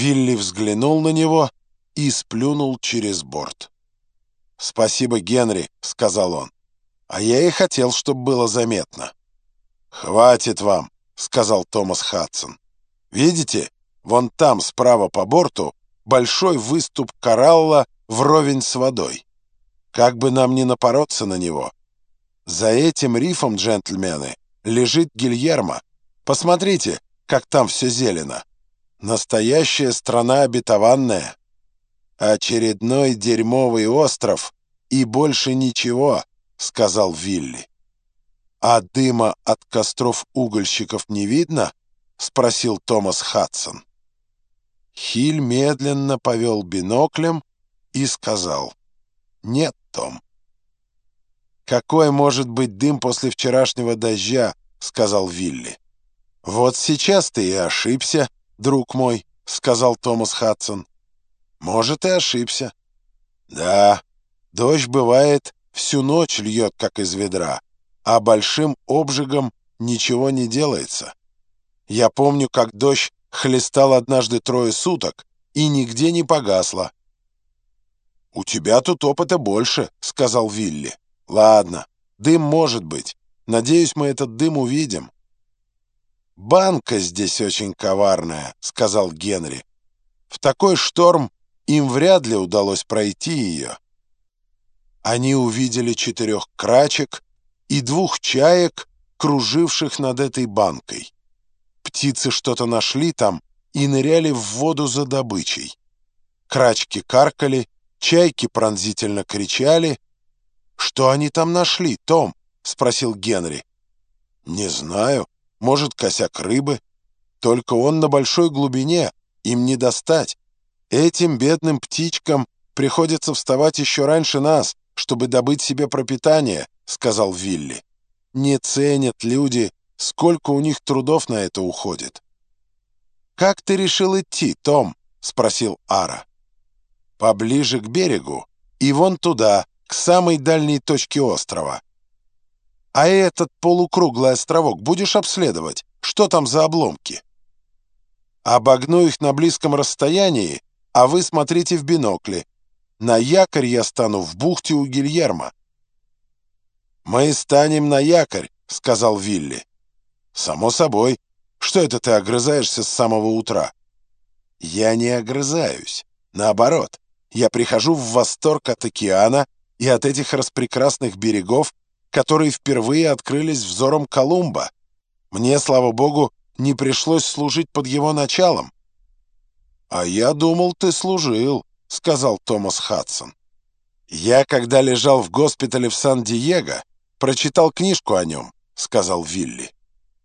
Вилли взглянул на него и сплюнул через борт. «Спасибо, Генри», — сказал он. «А я и хотел, чтобы было заметно». «Хватит вам», — сказал Томас Хадсон. «Видите, вон там, справа по борту, большой выступ коралла вровень с водой. Как бы нам не напороться на него. За этим рифом, джентльмены, лежит Гильермо. Посмотрите, как там все зелено. Настоящая страна обетованная. Очередной дерьмовый остров и больше ничего, сказал Вилли. А дыма от костров угольщиков не видно? спросил Томас Хадсон. Хиль медленно повел биноклем и сказал. «Нет, Том». «Какой может быть дым после вчерашнего дождя?» — сказал Вилли. «Вот сейчас ты и ошибся, друг мой», — сказал Томас Хадсон. «Может, и ошибся». «Да, дождь бывает всю ночь льет, как из ведра, а большим обжигом ничего не делается. Я помню, как дождь хлестал однажды трое суток и нигде не погасло. «У тебя тут опыта больше», — сказал Вилли. «Ладно, дым может быть. Надеюсь, мы этот дым увидим». «Банка здесь очень коварная», — сказал Генри. «В такой шторм им вряд ли удалось пройти ее». Они увидели четырех крачек и двух чаек, круживших над этой банкой. Птицы что-то нашли там и ныряли в воду за добычей. Крачки каркали, чайки пронзительно кричали. «Что они там нашли, Том?» — спросил Генри. «Не знаю. Может, косяк рыбы. Только он на большой глубине, им не достать. Этим бедным птичкам приходится вставать еще раньше нас, чтобы добыть себе пропитание», — сказал Вилли. «Не ценят люди Сколько у них трудов на это уходит. «Как ты решил идти, Том?» — спросил Ара. «Поближе к берегу и вон туда, к самой дальней точке острова. А этот полукруглый островок будешь обследовать? Что там за обломки?» «Обогну их на близком расстоянии, а вы смотрите в бинокли. На якорь я стану в бухте у Гильермо». «Мы станем на якорь», — сказал Вилли. «Само собой. Что это ты огрызаешься с самого утра?» «Я не огрызаюсь. Наоборот, я прихожу в восторг от океана и от этих распрекрасных берегов, которые впервые открылись взором Колумба. Мне, слава богу, не пришлось служить под его началом». «А я думал, ты служил», — сказал Томас Хадсон. «Я, когда лежал в госпитале в Сан-Диего, прочитал книжку о нем», — сказал Вилли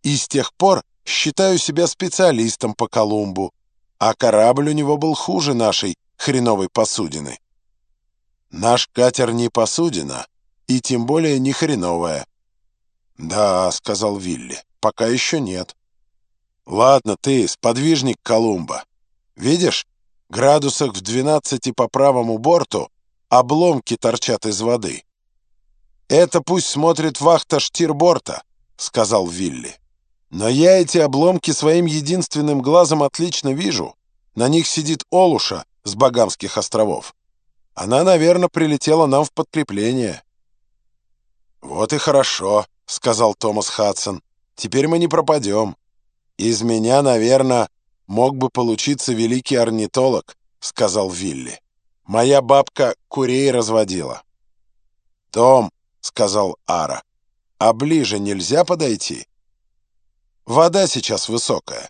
и с тех пор считаю себя специалистом по Колумбу, а корабль у него был хуже нашей хреновой посудины. Наш катер не посудина, и тем более не хреновая. «Да», — сказал Вилли, — «пока еще нет». «Ладно ты, сподвижник Колумба. Видишь, градусах в двенадцати по правому борту обломки торчат из воды». «Это пусть смотрит вахта штирборта», — сказал Вилли. Но я эти обломки своим единственным глазом отлично вижу. На них сидит Олуша с Багамских островов. Она, наверное, прилетела нам в подкрепление. «Вот и хорошо», — сказал Томас Хадсон. «Теперь мы не пропадем. Из меня, наверное, мог бы получиться великий орнитолог», — сказал Вилли. «Моя бабка курей разводила». «Том», — сказал Ара, — «а ближе нельзя подойти?» Вода сейчас высокая».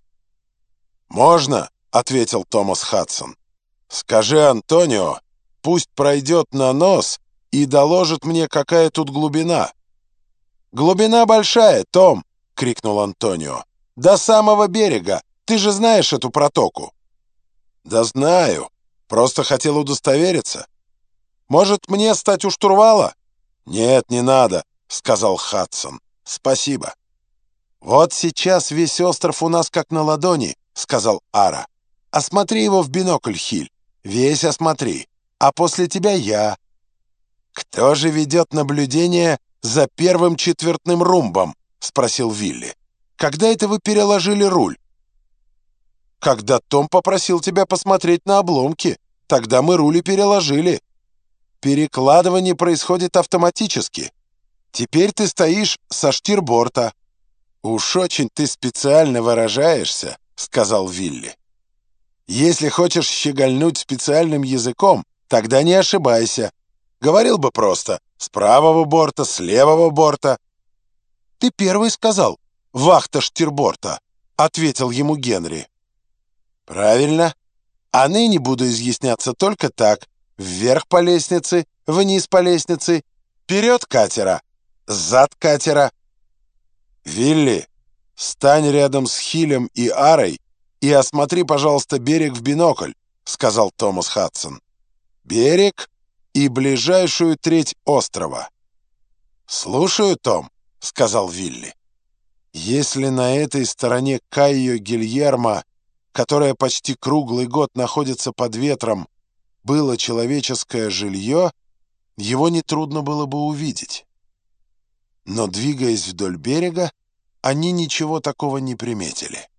«Можно», — ответил Томас Хадсон. «Скажи Антонио, пусть пройдет на нос и доложит мне, какая тут глубина». «Глубина большая, Том!» — крикнул Антонио. «До самого берега! Ты же знаешь эту протоку!» «Да знаю. Просто хотел удостовериться. Может, мне стать у штурвала?» «Нет, не надо», — сказал Хадсон. «Спасибо». «Вот сейчас весь остров у нас как на ладони», — сказал Ара. «Осмотри его в бинокль, Хиль. Весь осмотри. А после тебя я». «Кто же ведет наблюдение за первым четвертным румбом?» — спросил Вилли. «Когда это вы переложили руль?» когда Том попросил тебя посмотреть на обломки. Тогда мы рули переложили. Перекладывание происходит автоматически. Теперь ты стоишь со штирборта». «Уж очень ты специально выражаешься», — сказал Вилли. «Если хочешь щегольнуть специальным языком, тогда не ошибайся. Говорил бы просто «с правого борта, с левого борта». «Ты первый сказал «вахта штирборта», — ответил ему Генри. «Правильно. А ныне буду изъясняться только так. Вверх по лестнице, вниз по лестнице, вперед катера, зад катера». «Вилли, стань рядом с Хилем и Арой и осмотри, пожалуйста, берег в бинокль», — сказал Томас Хадсон. «Берег и ближайшую треть острова». «Слушаю, Том», — сказал Вилли. «Если на этой стороне Кайо Гильермо, которая почти круглый год находится под ветром, было человеческое жилье, его нетрудно было бы увидеть. Но, двигаясь вдоль берега, они ничего такого не приметили.